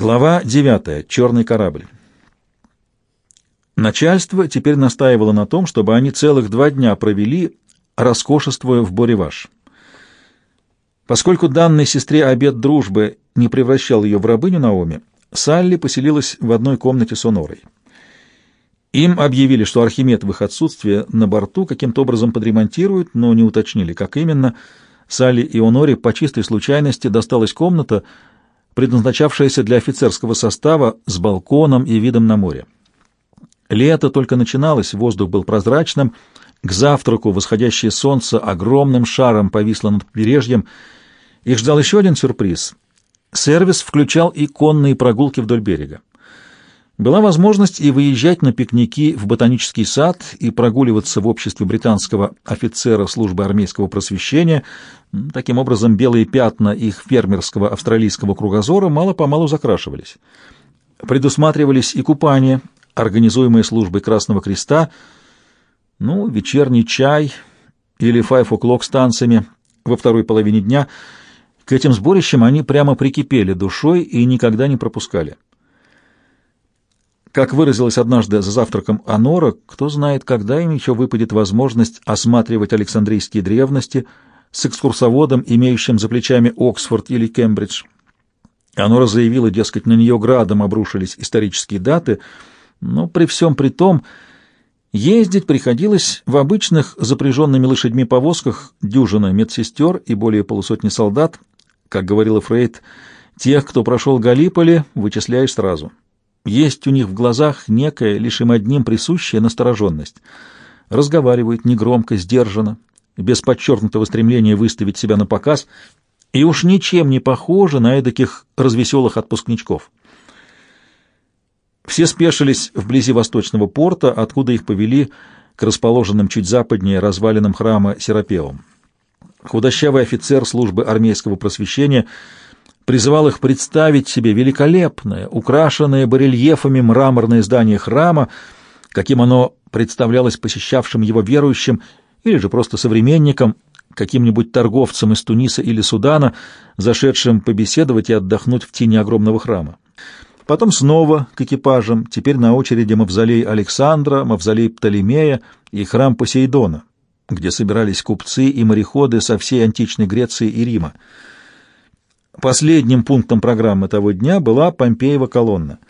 Глава 9. Черный корабль. Начальство теперь настаивало на том, чтобы они целых два дня провели, роскошествуя в Бореваш. Поскольку данной сестре обед дружбы не превращал ее в рабыню Наоми, Салли поселилась в одной комнате с Онорой. Им объявили, что Архимед в их отсутствие на борту каким-то образом подремонтируют, но не уточнили, как именно. Салли и Оноре по чистой случайности досталась комната — предназначавшаяся для офицерского состава с балконом и видом на море. Лето только начиналось, воздух был прозрачным, к завтраку восходящее солнце огромным шаром повисло над побережьем. Их ждал еще один сюрприз. Сервис включал и конные прогулки вдоль берега. Была возможность и выезжать на пикники в ботанический сад и прогуливаться в обществе британского офицера службы армейского просвещения. Таким образом, белые пятна их фермерского австралийского кругозора мало-помалу закрашивались. Предусматривались и купания, организуемые службой Красного Креста, ну, вечерний чай или o'clock с танцами во второй половине дня. К этим сборищам они прямо прикипели душой и никогда не пропускали. Как выразилась однажды за завтраком Анора, кто знает, когда им еще выпадет возможность осматривать Александрийские древности с экскурсоводом, имеющим за плечами Оксфорд или Кембридж. Анора заявила, дескать, на нее градом обрушились исторические даты, но при всем при том ездить приходилось в обычных запряженными лошадьми повозках дюжина медсестер и более полусотни солдат, как говорила Фрейд, тех, кто прошел Галиполи, вычисляешь сразу. Есть у них в глазах некая, лишь им одним присущая настороженность. Разговаривают негромко, сдержанно, без подчеркнутого стремления выставить себя на показ, и уж ничем не похожи на эдаких развеселых отпускничков. Все спешились вблизи восточного порта, откуда их повели к расположенным чуть западнее развалинам храма Серапеум. Худощавый офицер службы армейского просвещения — призывал их представить себе великолепное, украшенное барельефами мраморное здание храма, каким оно представлялось посещавшим его верующим или же просто современникам, каким-нибудь торговцам из Туниса или Судана, зашедшим побеседовать и отдохнуть в тени огромного храма. Потом снова к экипажам, теперь на очереди мавзолей Александра, мавзолей Птолемея и храм Посейдона, где собирались купцы и мореходы со всей античной Греции и Рима. Последним пунктом программы того дня была Помпеева колонна.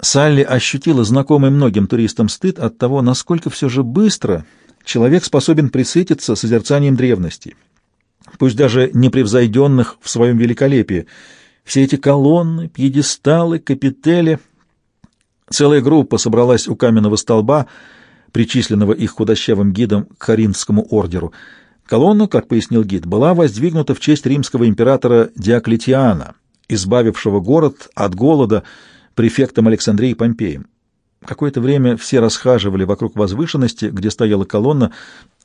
Салли ощутила знакомый многим туристам стыд от того, насколько все же быстро человек способен присытиться созерцанием древности, пусть даже непревзойденных в своем великолепии. Все эти колонны, пьедесталы, капители. Целая группа собралась у каменного столба, причисленного их худощавым гидом к Каринскому ордеру — Колонна, как пояснил гид, была воздвигнута в честь римского императора Диоклетиана, избавившего город от голода префектом Александрии Помпеем. Какое-то время все расхаживали вокруг возвышенности, где стояла колонна,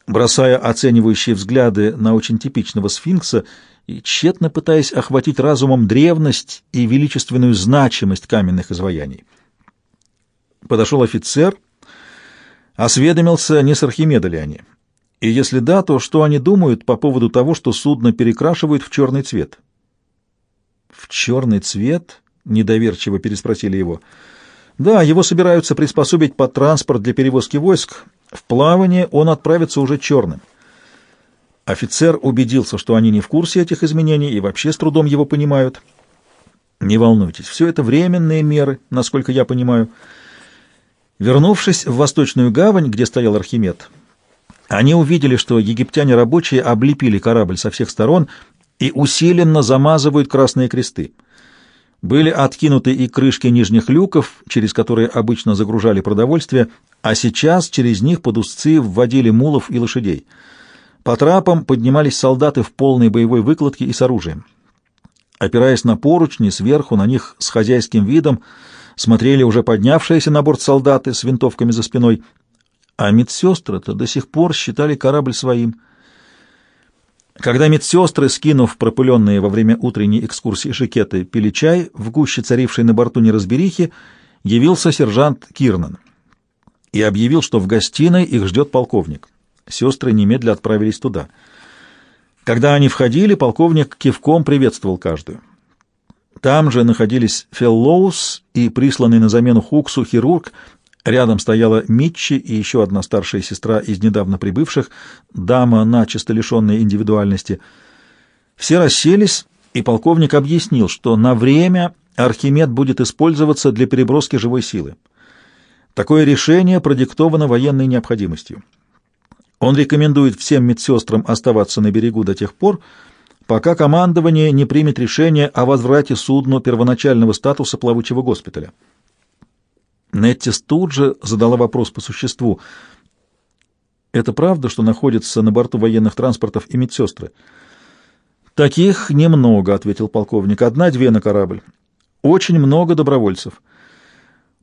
бросая оценивающие взгляды на очень типичного сфинкса и тщетно пытаясь охватить разумом древность и величественную значимость каменных изваяний. Подошел офицер, осведомился, не с Архимеда ли они. И если да, то что они думают по поводу того, что судно перекрашивают в черный цвет? В черный цвет? Недоверчиво переспросили его. Да, его собираются приспособить под транспорт для перевозки войск. В плавание он отправится уже черным. Офицер убедился, что они не в курсе этих изменений и вообще с трудом его понимают. Не волнуйтесь, все это временные меры, насколько я понимаю. Вернувшись в Восточную гавань, где стоял Архимед, они увидели, что египтяне рабочие облепили корабль со всех сторон и усиленно замазывают красные кресты. Были откинуты и крышки нижних люков, через которые обычно загружали продовольствие, а сейчас через них под узцы вводили мулов и лошадей. По трапам поднимались солдаты в полной боевой выкладке и с оружием. Опираясь на поручни, сверху на них с хозяйским видом смотрели уже поднявшиеся на борт солдаты с винтовками за спиной а медсестры-то до сих пор считали корабль своим. Когда медсестры, скинув пропыленные во время утренней экскурсии шикеты, пили чай, в гуще царившей на борту неразберихи, явился сержант Кирнан и объявил, что в гостиной их ждет полковник. Сестры немедля отправились туда. Когда они входили, полковник кивком приветствовал каждую. Там же находились Феллоус и присланный на замену Хуксу хирург. Рядом стояла Митчи и еще одна старшая сестра из недавно прибывших, дама, начисто лишенная индивидуальности. Все расселись, и полковник объяснил, что на время Архимед будет использоваться для переброски живой силы. Такое решение продиктовано военной необходимостью. Он рекомендует всем медсестрам оставаться на берегу до тех пор, пока командование не примет решение о возврате судну первоначального статуса плавучего госпиталя. Неттис тут же задала вопрос по существу. «Это правда, что находятся на борту военных транспортов и медсестры?» «Таких немного», — ответил полковник. «Одна-две на корабль. Очень много добровольцев».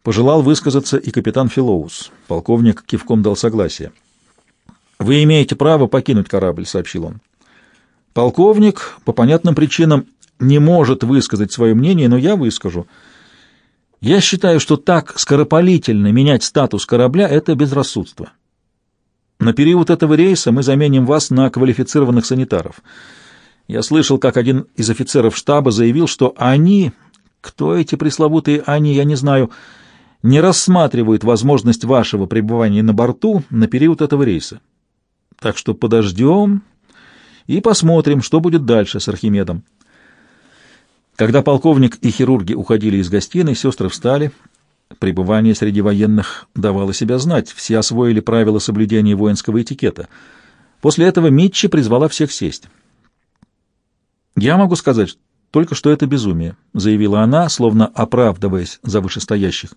Пожелал высказаться и капитан Филоус. Полковник кивком дал согласие. «Вы имеете право покинуть корабль», — сообщил он. Полковник по понятным причинам не может высказать свое мнение, но я выскажу. Я считаю, что так скоропалительно менять статус корабля — это безрассудство. На период этого рейса мы заменим вас на квалифицированных санитаров. Я слышал, как один из офицеров штаба заявил, что они, кто эти пресловутые «они», я не знаю, не рассматривают возможность вашего пребывания на борту на период этого рейса. Так что подождем и посмотрим, что будет дальше с Архимедом. Когда полковник и хирурги уходили из гостиной, сестры встали. Пребывание среди военных давало себя знать, все освоили правила соблюдения воинского этикета. После этого Митчи призвала всех сесть. «Я могу сказать только, что это безумие», — заявила она, словно оправдываясь за вышестоящих.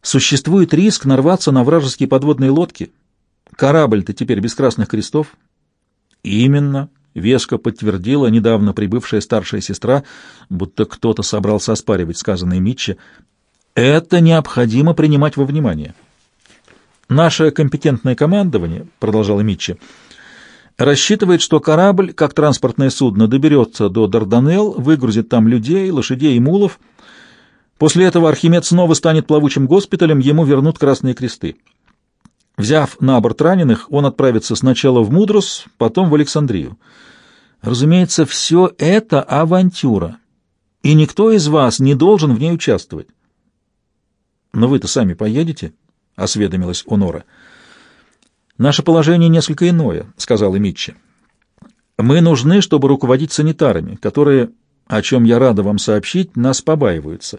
«Существует риск нарваться на вражеские подводные лодки. Корабль-то теперь без красных крестов, Именно, веско подтвердила недавно прибывшая старшая сестра, будто кто-то собрался оспаривать сказанное Митче. Это необходимо принимать во внимание. Наше компетентное командование, продолжала Митче, рассчитывает, что корабль, как транспортное судно, доберется до Дарданелл, выгрузит там людей, лошадей и мулов. После этого Архимед снова станет плавучим госпиталем, ему вернут красные кресты. Взяв на борт раненых, он отправится сначала в Мудрос, потом в Александрию. Разумеется, все это авантюра, и никто из вас не должен в ней участвовать. «Но вы-то сами поедете?» — осведомилась Онора. «Наше положение несколько иное», — сказала Митчи. «Мы нужны, чтобы руководить санитарами, которые, о чем я рада вам сообщить, нас побаиваются.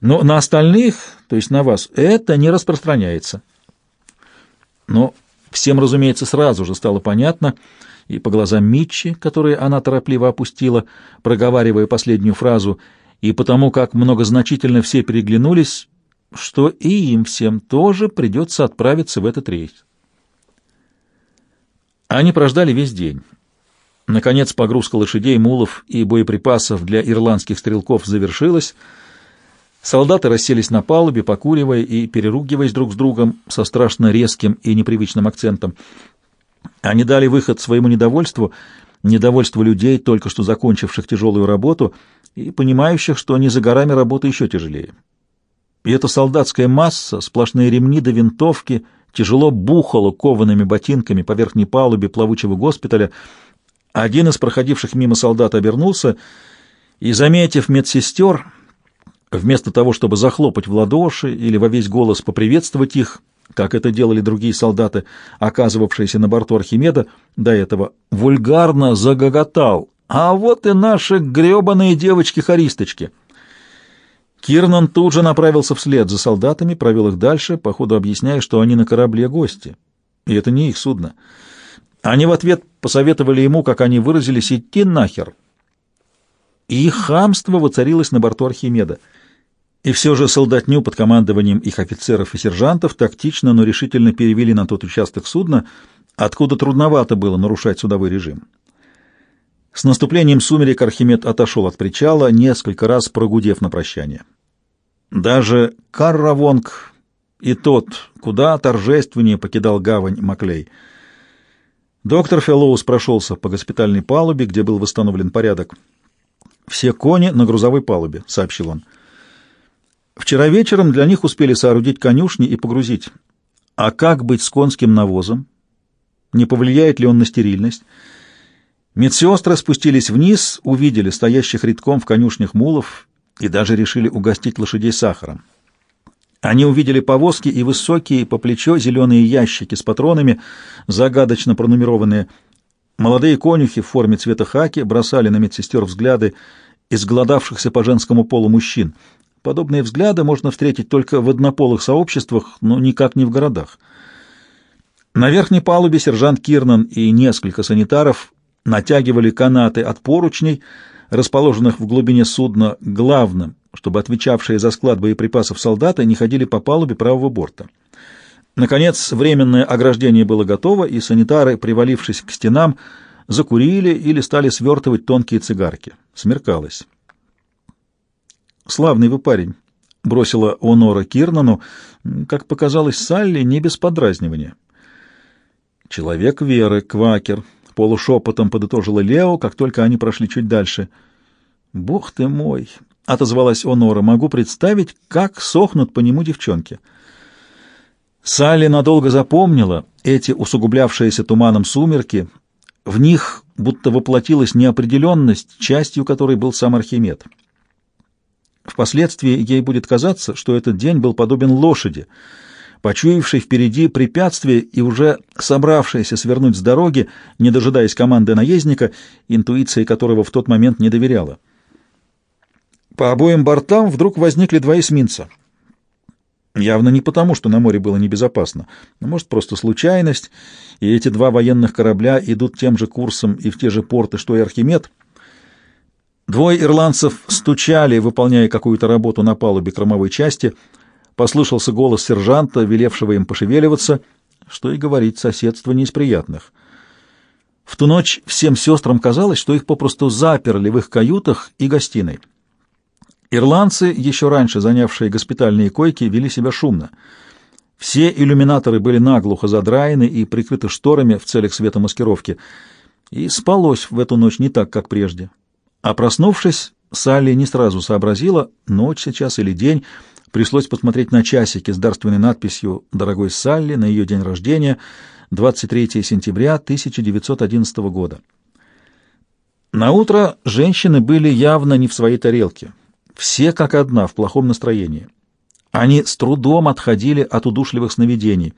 Но на остальных, то есть на вас, это не распространяется». Но всем, разумеется, сразу же стало понятно, и по глазам Митчи, которые она торопливо опустила, проговаривая последнюю фразу, и потому как многозначительно все переглянулись, что и им всем тоже придется отправиться в этот рейс. Они прождали весь день. Наконец погрузка лошадей, мулов и боеприпасов для ирландских стрелков завершилась — Солдаты расселись на палубе, покуривая и переругиваясь друг с другом со страшно резким и непривычным акцентом. Они дали выход своему недовольству, недовольству людей, только что закончивших тяжелую работу, и понимающих, что они за горами работа еще тяжелее. И эта солдатская масса, сплошные ремни до винтовки, тяжело бухала коваными ботинками по верхней палубе плавучего госпиталя. Один из проходивших мимо солдат обернулся и, заметив медсестер, Вместо того, чтобы захлопать в ладоши или во весь голос поприветствовать их, как это делали другие солдаты, оказывавшиеся на борту Архимеда, до этого вульгарно загоготал. «А вот и наши гребаные девочки-хористочки!» Кирнан тут же направился вслед за солдатами, провел их дальше, походу объясняя, что они на корабле гости, и это не их судно. Они в ответ посоветовали ему, как они выразились, идти нахер. И хамство воцарилось на борту Архимеда — и все же солдатню под командованием их офицеров и сержантов тактично, но решительно перевели на тот участок судна, откуда трудновато было нарушать судовой режим. С наступлением сумерек Архимед отошел от причала, несколько раз прогудев на прощание. Даже Карравонг и тот куда торжественнее покидал гавань Маклей. Доктор Феллоус прошелся по госпитальной палубе, где был восстановлен порядок. «Все кони на грузовой палубе», — сообщил он. Вчера вечером для них успели соорудить конюшни и погрузить. А как быть с конским навозом? Не повлияет ли он на стерильность? Медсестры спустились вниз, увидели стоящих редком в конюшнях мулов и даже решили угостить лошадей сахаром. Они увидели повозки и высокие по плечо зеленые ящики с патронами, загадочно пронумерованные. Молодые конюхи в форме цвета хаки бросали на медсестер взгляды изголодавшихся по женскому полу мужчин. Подобные взгляды можно встретить только в однополых сообществах, но никак не в городах. На верхней палубе сержант Кирнан и несколько санитаров натягивали канаты от поручней, расположенных в глубине судна, главным, чтобы отвечавшие за склад боеприпасов солдаты не ходили по палубе правого борта. Наконец, временное ограждение было готово, и санитары, привалившись к стенам, закурили или стали свертывать тонкие цигарки. Смеркалось. «Славный вы парень», — бросила Онора Кирнану, как показалось Салли, не без подразнивания. «Человек веры, квакер», — полушепотом подытожила Лео, как только они прошли чуть дальше. «Бог ты мой!» — отозвалась Онора. «Могу представить, как сохнут по нему девчонки». Салли надолго запомнила эти усугублявшиеся туманом сумерки, в них будто воплотилась неопределенность, частью которой был сам Архимед. Впоследствии ей будет казаться, что этот день был подобен лошади, почуявшей впереди препятствие и уже собравшейся свернуть с дороги, не дожидаясь команды наездника, интуиции которого в тот момент не доверяла. По обоим бортам вдруг возникли два эсминца — Явно не потому, что на море было небезопасно, но, может, просто случайность, и эти два военных корабля идут тем же курсом и в те же порты, что и Архимед. Двое ирландцев стучали, выполняя какую-то работу на палубе кормовой части. Послышался голос сержанта, велевшего им пошевеливаться, что и говорить, соседство не из приятных. В ту ночь всем сестрам казалось, что их попросту заперли в их каютах и гостиной. Ирландцы, еще раньше занявшие госпитальные койки, вели себя шумно. Все иллюминаторы были наглухо задраены и прикрыты шторами в целях светомаскировки, и спалось в эту ночь не так, как прежде. А проснувшись, Салли не сразу сообразила, ночь сейчас или день, пришлось посмотреть на часики с дарственной надписью «Дорогой Салли» на ее день рождения, 23 сентября 1911 года. На утро женщины были явно не в своей тарелке. Все как одна в плохом настроении. Они с трудом отходили от удушливых сновидений.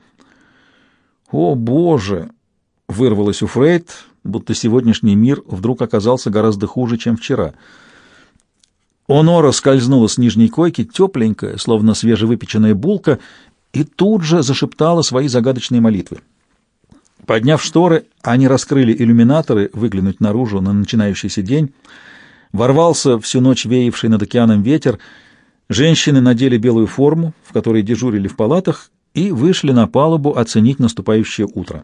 «О, Боже!» — вырвалось у Фрейд, будто сегодняшний мир вдруг оказался гораздо хуже, чем вчера. Онора скользнула с нижней койки, тепленькая, словно свежевыпеченная булка, и тут же зашептала свои загадочные молитвы. Подняв шторы, они раскрыли иллюминаторы, выглянуть наружу на начинающийся день — Ворвался всю ночь веявший над океаном ветер. Женщины надели белую форму, в которой дежурили в палатах, и вышли на палубу оценить наступающее утро.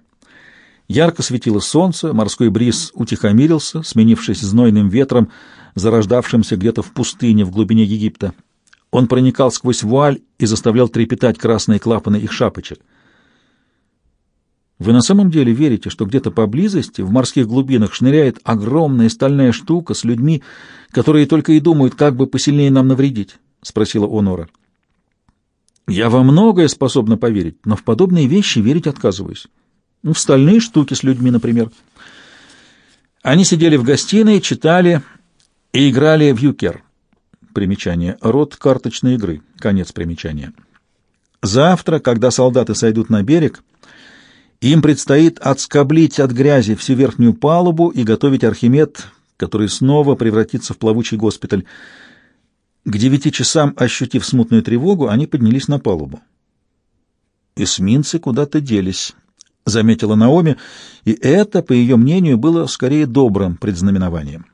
Ярко светило солнце, морской бриз утихомирился, сменившись знойным ветром, зарождавшимся где-то в пустыне в глубине Египта. Он проникал сквозь вуаль и заставлял трепетать красные клапаны их шапочек. Вы на самом деле верите, что где-то поблизости, в морских глубинах, шныряет огромная стальная штука с людьми, которые только и думают, как бы посильнее нам навредить? — спросила Онора. — Я во многое способна поверить, но в подобные вещи верить отказываюсь. Ну, в стальные штуки с людьми, например. Они сидели в гостиной, читали и играли в юкер. Примечание. Род карточной игры. Конец примечания. Завтра, когда солдаты сойдут на берег, им предстоит отскоблить от грязи всю верхнюю палубу и готовить Архимед, который снова превратится в плавучий госпиталь. К девяти часам, ощутив смутную тревогу, они поднялись на палубу. «Эсминцы куда-то делись», — заметила Наоми, и это, по ее мнению, было скорее добрым предзнаменованием.